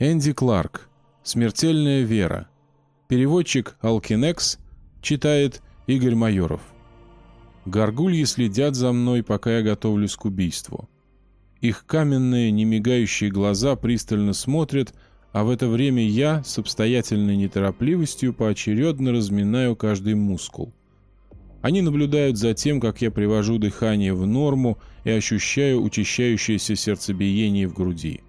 Энди Кларк. Смертельная вера. Переводчик Алкинекс читает Игорь Майоров. Горгульи следят за мной, пока я готовлюсь к убийству. Их каменные, немигающие глаза пристально смотрят, а в это время я с обстоятельной неторопливостью поочередно разминаю каждый мускул. Они наблюдают за тем, как я привожу дыхание в норму и ощущаю учащающееся сердцебиение в груди.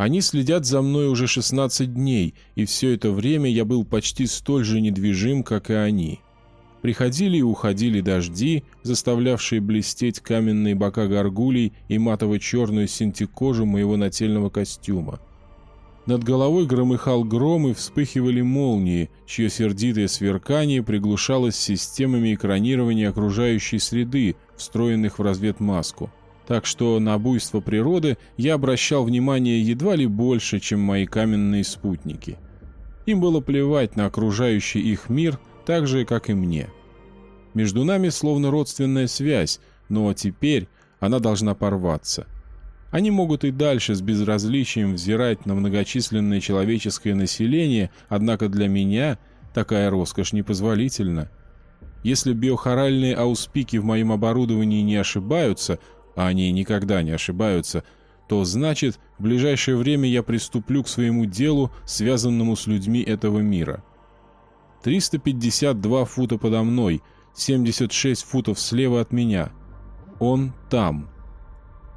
Они следят за мной уже 16 дней, и все это время я был почти столь же недвижим, как и они. Приходили и уходили дожди, заставлявшие блестеть каменные бока горгулей и матово-черную синтекожу моего нательного костюма. Над головой громыхал гром и вспыхивали молнии, чье сердитое сверкание приглушалось системами экранирования окружающей среды, встроенных в разведмаску. Так что на буйство природы я обращал внимание едва ли больше, чем мои каменные спутники. Им было плевать на окружающий их мир – так же, как и мне. Между нами словно родственная связь, но теперь она должна порваться. Они могут и дальше с безразличием взирать на многочисленное человеческое население, однако для меня такая роскошь непозволительна. Если биохоральные ауспики в моем оборудовании не ошибаются, а они никогда не ошибаются, то значит, в ближайшее время я приступлю к своему делу, связанному с людьми этого мира. 352 фута подо мной, 76 футов слева от меня. Он там.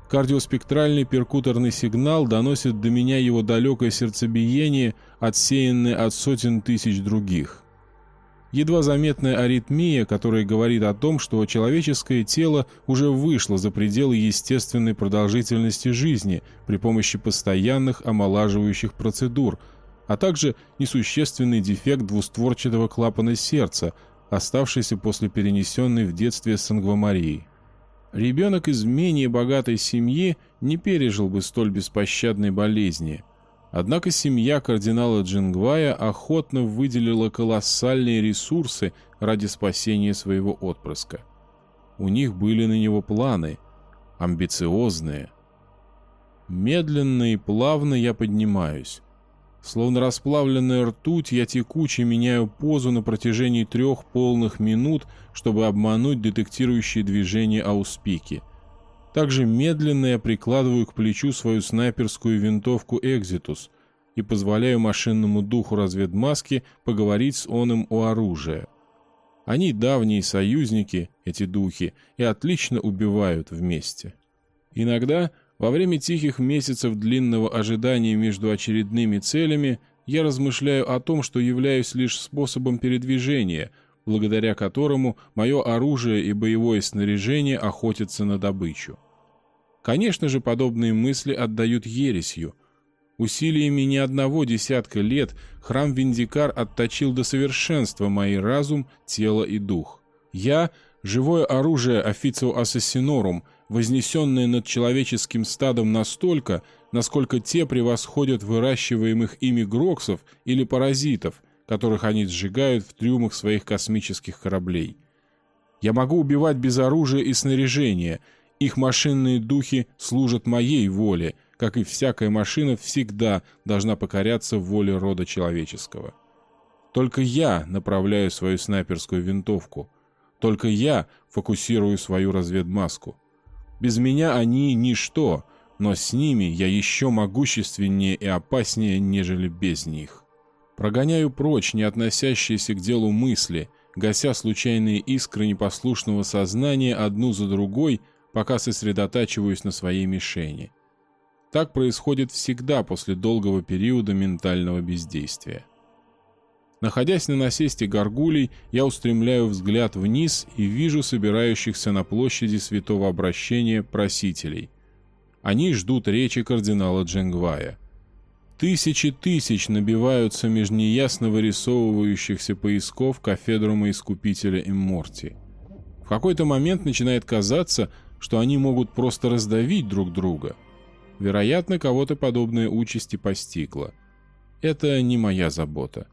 Кардиоспектральный перкуторный сигнал доносит до меня его далекое сердцебиение, отсеянное от сотен тысяч других. Едва заметная аритмия, которая говорит о том, что человеческое тело уже вышло за пределы естественной продолжительности жизни при помощи постоянных омолаживающих процедур – а также несущественный дефект двустворчатого клапана сердца, оставшийся после перенесенной в детстве сангвомарии. Ребенок из менее богатой семьи не пережил бы столь беспощадной болезни. Однако семья кардинала Джингвая охотно выделила колоссальные ресурсы ради спасения своего отпрыска. У них были на него планы, амбициозные. Медленно и плавно я поднимаюсь. Словно расплавленная ртуть, я текуче меняю позу на протяжении трех полных минут, чтобы обмануть детектирующие движения ауспики. Также медленно я прикладываю к плечу свою снайперскую винтовку «Экзитус» и позволяю машинному духу разведмаски поговорить с оном у оружия. Они давние союзники, эти духи, и отлично убивают вместе. Иногда во время тихих месяцев длинного ожидания между очередными целями я размышляю о том, что являюсь лишь способом передвижения, благодаря которому мое оружие и боевое снаряжение охотятся на добычу. Конечно же, подобные мысли отдают ересью. Усилиями не одного десятка лет храм Виндикар отточил до совершенства мои разум, тело и дух. Я — живое оружие официо ассасинорум, вознесенные над человеческим стадом настолько, насколько те превосходят выращиваемых ими гроксов или паразитов, которых они сжигают в трюмах своих космических кораблей. Я могу убивать без оружия и снаряжения, их машинные духи служат моей воле, как и всякая машина всегда должна покоряться воле рода человеческого. Только я направляю свою снайперскую винтовку. Только я фокусирую свою разведмаску. Без меня они ничто, но с ними я еще могущественнее и опаснее, нежели без них. Прогоняю прочь не относящиеся к делу мысли, гася случайные искры непослушного сознания одну за другой, пока сосредотачиваюсь на своей мишени. Так происходит всегда после долгого периода ментального бездействия. Находясь на насесте горгулей, я устремляю взгляд вниз и вижу собирающихся на площади святого обращения просителей. Они ждут речи кардинала Дженгвая. Тысячи тысяч набиваются меж неясно вырисовывающихся поисков кафедрума Искупителя Имморти. В какой-то момент начинает казаться, что они могут просто раздавить друг друга. Вероятно, кого-то подобная участь и постигла. Это не моя забота.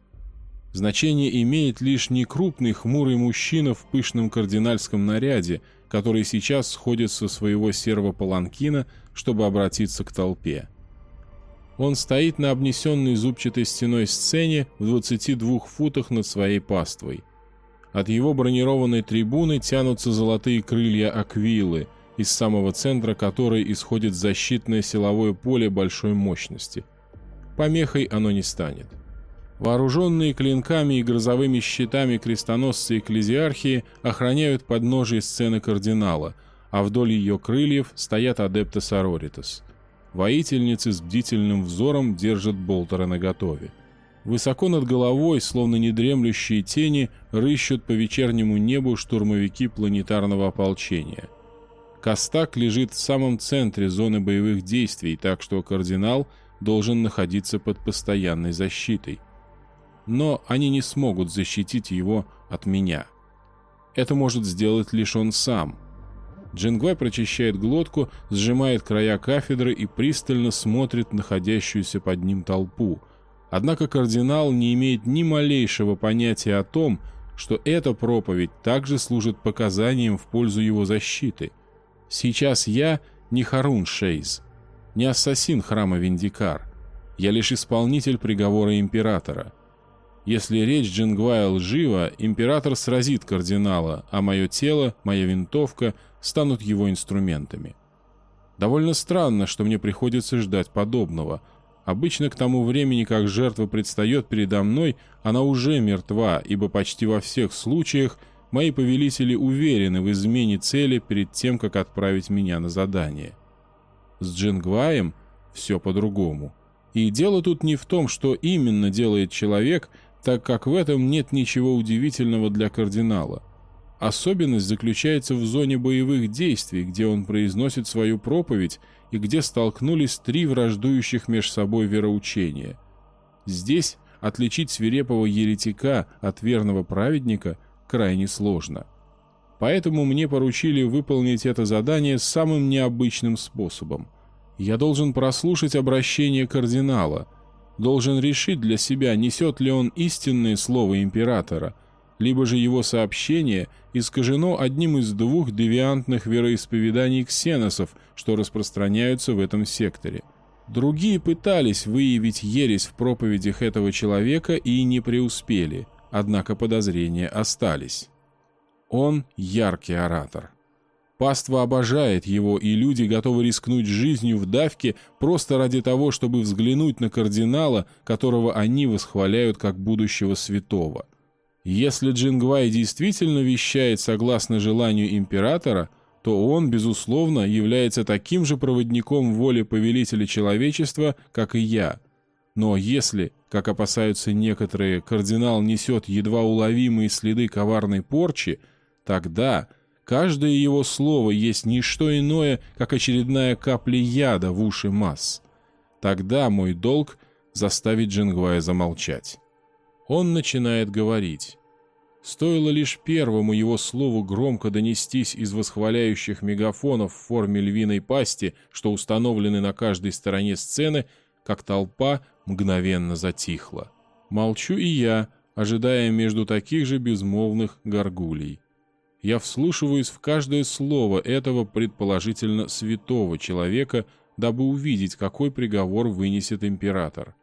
Значение имеет лишь некрупный хмурый мужчина в пышном кардинальском наряде, который сейчас сходит со своего серого паланкина, чтобы обратиться к толпе. Он стоит на обнесенной зубчатой стеной сцене в 22 футах над своей паствой. От его бронированной трибуны тянутся золотые крылья аквилы, из самого центра которой исходит защитное силовое поле большой мощности. Помехой оно не станет. Вооруженные клинками и грозовыми щитами крестоносцы экклезиархии охраняют подножие сцены кардинала, а вдоль ее крыльев стоят адепты Сороритас. Воительницы с бдительным взором держат болтера наготове. Высоко над головой, словно недремлющие тени, рыщут по вечернему небу штурмовики планетарного ополчения. Костак лежит в самом центре зоны боевых действий, так что кардинал должен находиться под постоянной защитой. Но они не смогут защитить его от меня. Это может сделать лишь он сам – Джингвай прочищает глотку, сжимает края кафедры и пристально смотрит находящуюся под ним толпу. Однако кардинал не имеет ни малейшего понятия о том, что эта проповедь также служит показанием в пользу его защиты. Сейчас я не Харун Шейз, не ассасин храма Виндикар. Я лишь исполнитель приговора императора. Если речь Джингвая лжива, император сразит кардинала, а мое тело, моя винтовка — станут его инструментами. Довольно странно, что мне приходится ждать подобного. Обычно к тому времени, как жертва предстает передо мной, она уже мертва, ибо почти во всех случаях мои повелители уверены в измене цели перед тем, как отправить меня на задание. С Джингваем все по-другому. И дело тут не в том, что именно делает человек, так как в этом нет ничего удивительного для кардинала. Особенность заключается в зоне боевых действий, где он произносит свою проповедь и где столкнулись три враждующих меж собой вероучения. Здесь отличить свирепого еретика от верного праведника крайне сложно. Поэтому мне поручили выполнить это задание самым необычным способом. Я должен прослушать обращение кардинала, должен решить для себя, несет ли он истинное слово императора – либо же его сообщение искажено одним из двух девиантных вероисповеданий ксеносов, что распространяются в этом секторе. Другие пытались выявить ересь в проповедях этого человека и не преуспели, однако подозрения остались. Он яркий оратор. Паства обожает его, и люди готовы рискнуть жизнью в давке просто ради того, чтобы взглянуть на кардинала, которого они восхваляют как будущего святого. Если Джингвай действительно вещает согласно желанию императора, то он, безусловно, является таким же проводником воли повелителя человечества, как и я. Но если, как опасаются некоторые, кардинал несет едва уловимые следы коварной порчи, тогда каждое его слово есть не что иное, как очередная капля яда в уши масс. Тогда мой долг — заставить Джингвая замолчать. Он начинает говорить. Стоило лишь первому его слову громко донестись из восхваляющих мегафонов в форме львиной пасти, что установлены на каждой стороне сцены, как толпа мгновенно затихла. Молчу и я, ожидая между таких же безмолвных горгулей. Я вслушиваюсь в каждое слово этого предположительно святого человека, дабы увидеть, какой приговор вынесет император.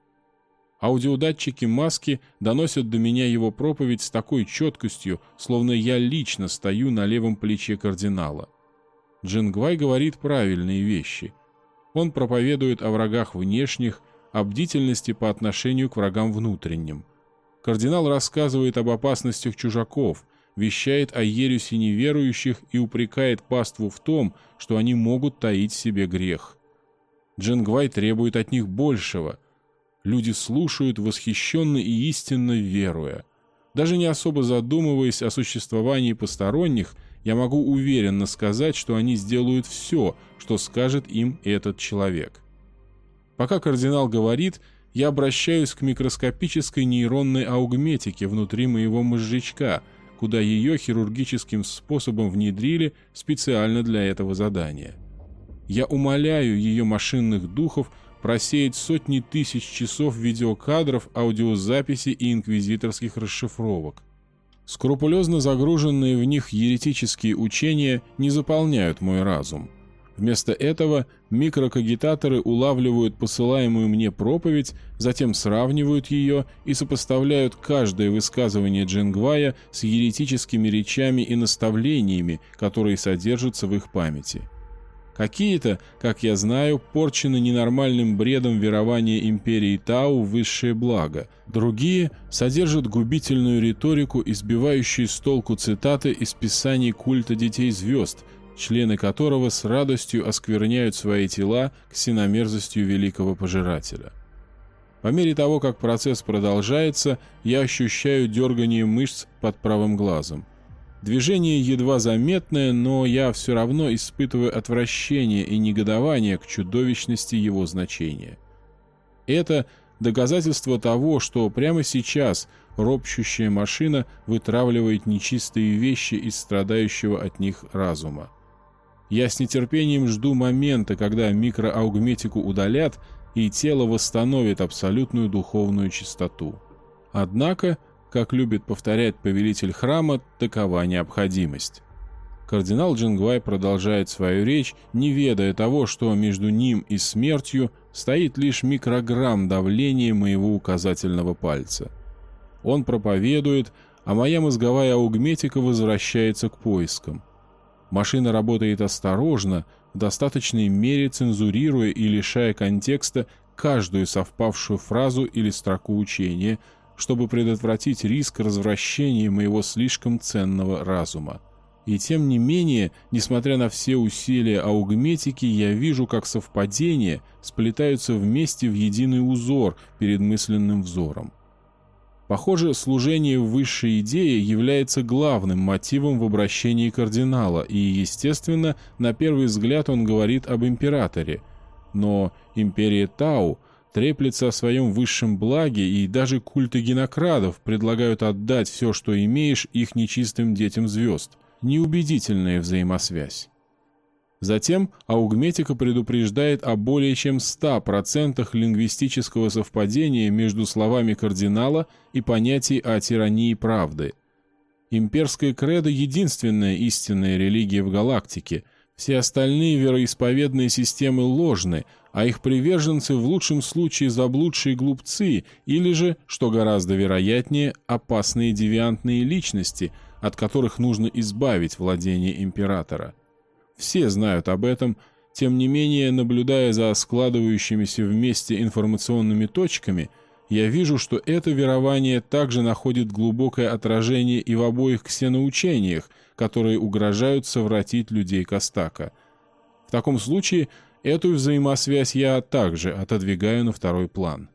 Аудиодатчики маски доносят до меня его проповедь с такой четкостью, словно я лично стою на левом плече кардинала. Джингвай говорит правильные вещи. Он проповедует о врагах внешних, о бдительности по отношению к врагам внутренним. Кардинал рассказывает об опасностях чужаков, вещает о ереси неверующих и упрекает паству в том, что они могут таить себе грех. Джингвай требует от них большего – Люди слушают восхищенно и истинно веруя. Даже не особо задумываясь о существовании посторонних, я могу уверенно сказать, что они сделают все, что скажет им этот человек. Пока кардинал говорит, я обращаюсь к микроскопической нейронной аугметике внутри моего мозжечка, куда ее хирургическим способом внедрили специально для этого задания. Я умоляю ее машинных духов просеять сотни тысяч часов видеокадров, аудиозаписи и инквизиторских расшифровок. Скрупулезно загруженные в них еретические учения не заполняют мой разум. Вместо этого микрокагитаторы улавливают посылаемую мне проповедь, затем сравнивают ее и сопоставляют каждое высказывание Джингвая с еретическими речами и наставлениями, которые содержатся в их памяти. Какие-то, как я знаю, порчены ненормальным бредом верования империи Тау в высшее благо, другие содержат губительную риторику, избивающую с толку цитаты из писаний культа детей звезд – члены которого с радостью оскверняют свои тела ксеномерзостью великого пожирателя. По мере того, как процесс продолжается, я ощущаю дергание мышц под правым глазом. Движение едва заметное, но я все равно испытываю отвращение и негодование к чудовищности его значения. Это доказательство того, что прямо сейчас ропщущая машина вытравливает нечистые вещи из страдающего от них разума. Я с нетерпением жду момента, когда микроаугметику удалят, и тело восстановит абсолютную духовную чистоту. Однако, как любит повторять повелитель храма, такова необходимость. Кардинал Джингвай продолжает свою речь, не ведая того, что между ним и смертью стоит лишь микрограмм давления моего указательного пальца. Он проповедует, а моя мозговая аугметика возвращается к поискам. Машина работает осторожно, в достаточной мере цензурируя и лишая контекста каждую совпавшую фразу или строку учения, чтобы предотвратить риск развращения моего слишком ценного разума. И тем не менее, несмотря на все усилия аугметики, я вижу, как совпадения сплетаются вместе в единый узор перед мысленным взором. Похоже, служение высшей идее является главным мотивом в обращении кардинала, и, естественно, на первый взгляд он говорит об императоре. Но империя Тау треплется о своем высшем благе, и даже культы генокрадов предлагают отдать все, что имеешь, их нечистым детям звезд. Неубедительная взаимосвязь. Затем аугметика предупреждает о более чем 100% лингвистического совпадения между словами кардинала и понятий о тирании правды. Имперская кредо – единственная истинная религия в галактике. Все остальные вероисповедные системы ложны, а их приверженцы в лучшем случае заблудшие глупцы или же, что гораздо вероятнее, опасные девиантные личности, от которых нужно избавить владение императора. Все знают об этом, тем не менее, наблюдая за складывающимися вместе информационными точками, я вижу, что это верование также находит глубокое отражение и в обоих ксеноучениях, которые угрожают совратить людей Костака. В таком случае эту взаимосвязь я также отодвигаю на второй план.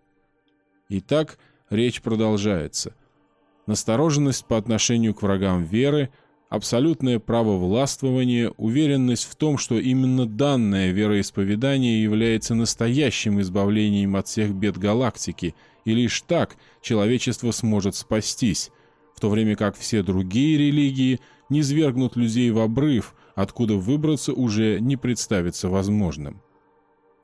Итак, речь продолжается. Настороженность по отношению к врагам веры – абсолютное право властвования, уверенность в том, что именно данное вероисповедание является настоящим избавлением от всех бед галактики, и лишь так человечество сможет спастись, в то время как все другие религии не свергнут людей в обрыв, откуда выбраться уже не представится возможным.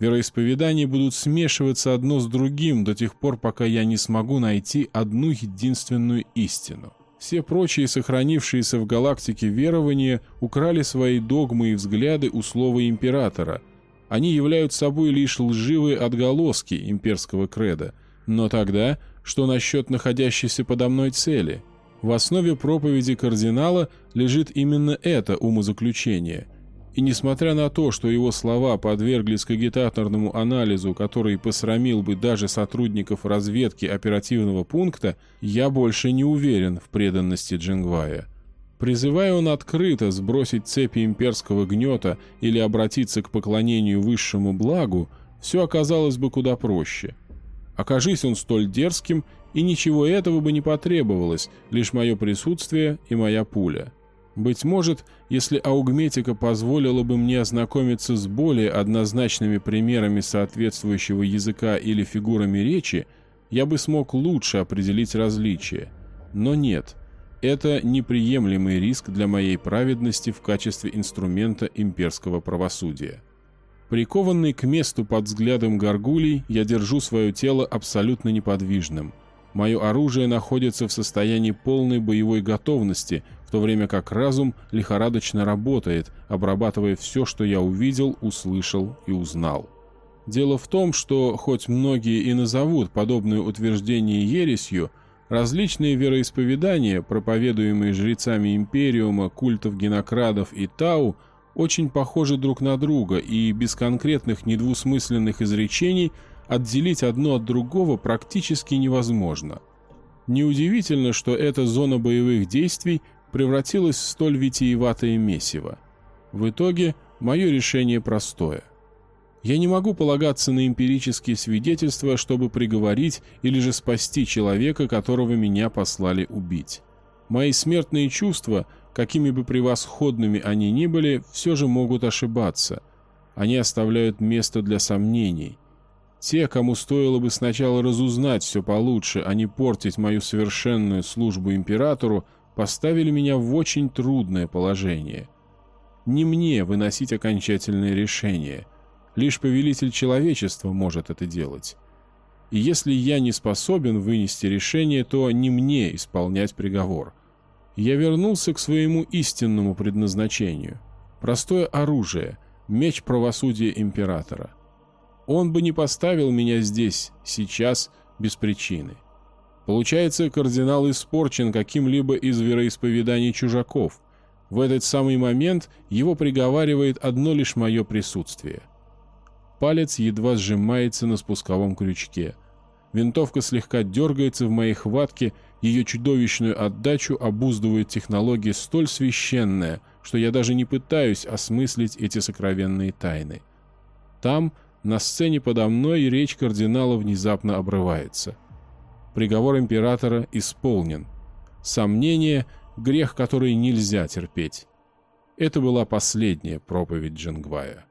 Вероисповедания будут смешиваться одно с другим до тех пор, пока я не смогу найти одну единственную истину. Все прочие сохранившиеся в галактике верования украли свои догмы и взгляды у слова императора. Они являются собой лишь лживые отголоски имперского креда. Но тогда, что насчет находящейся подо мной цели? В основе проповеди кардинала лежит именно это умозаключение – и несмотря на то, что его слова подверглись кагитаторному анализу, который посрамил бы даже сотрудников разведки оперативного пункта, я больше не уверен в преданности Джингвая. Призывая он открыто сбросить цепи имперского гнета или обратиться к поклонению высшему благу, все оказалось бы куда проще. Окажись он столь дерзким, и ничего этого бы не потребовалось, лишь мое присутствие и моя пуля. Быть может, если аугметика позволила бы мне ознакомиться с более однозначными примерами соответствующего языка или фигурами речи, я бы смог лучше определить различия. Но нет, это неприемлемый риск для моей праведности в качестве инструмента имперского правосудия. Прикованный к месту под взглядом горгулей, я держу свое тело абсолютно неподвижным. Мое оружие находится в состоянии полной боевой готовности – в то время как разум лихорадочно работает, обрабатывая все, что я увидел, услышал и узнал. Дело в том, что хоть многие и назовут подобное утверждение ересью, различные вероисповедания, проповедуемые жрецами Империума, культов генокрадов и Тау, очень похожи друг на друга, и без конкретных недвусмысленных изречений отделить одно от другого практически невозможно. Неудивительно, что эта зона боевых действий превратилась в столь витиеватое месиво. В итоге мое решение простое. Я не могу полагаться на эмпирические свидетельства, чтобы приговорить или же спасти человека, которого меня послали убить. Мои смертные чувства, какими бы превосходными они ни были, все же могут ошибаться. Они оставляют место для сомнений. Те, кому стоило бы сначала разузнать все получше, а не портить мою совершенную службу императору, поставили меня в очень трудное положение. Не мне выносить окончательные решения – Лишь повелитель человечества может это делать. И если я не способен вынести решение, то не мне исполнять приговор. Я вернулся к своему истинному предназначению. Простое оружие, меч правосудия императора. Он бы не поставил меня здесь, сейчас, без причины. Получается, кардинал испорчен каким-либо из вероисповеданий чужаков. В этот самый момент его приговаривает одно лишь мое присутствие — Палец едва сжимается на спусковом крючке. Винтовка слегка дергается в моей хватке, ее чудовищную отдачу обуздывает технология столь священная, что я даже не пытаюсь осмыслить эти сокровенные тайны. Там, на сцене подо мной, речь кардинала внезапно обрывается. Приговор императора исполнен. Сомнение — грех, который нельзя терпеть. Это была последняя проповедь Джангвая.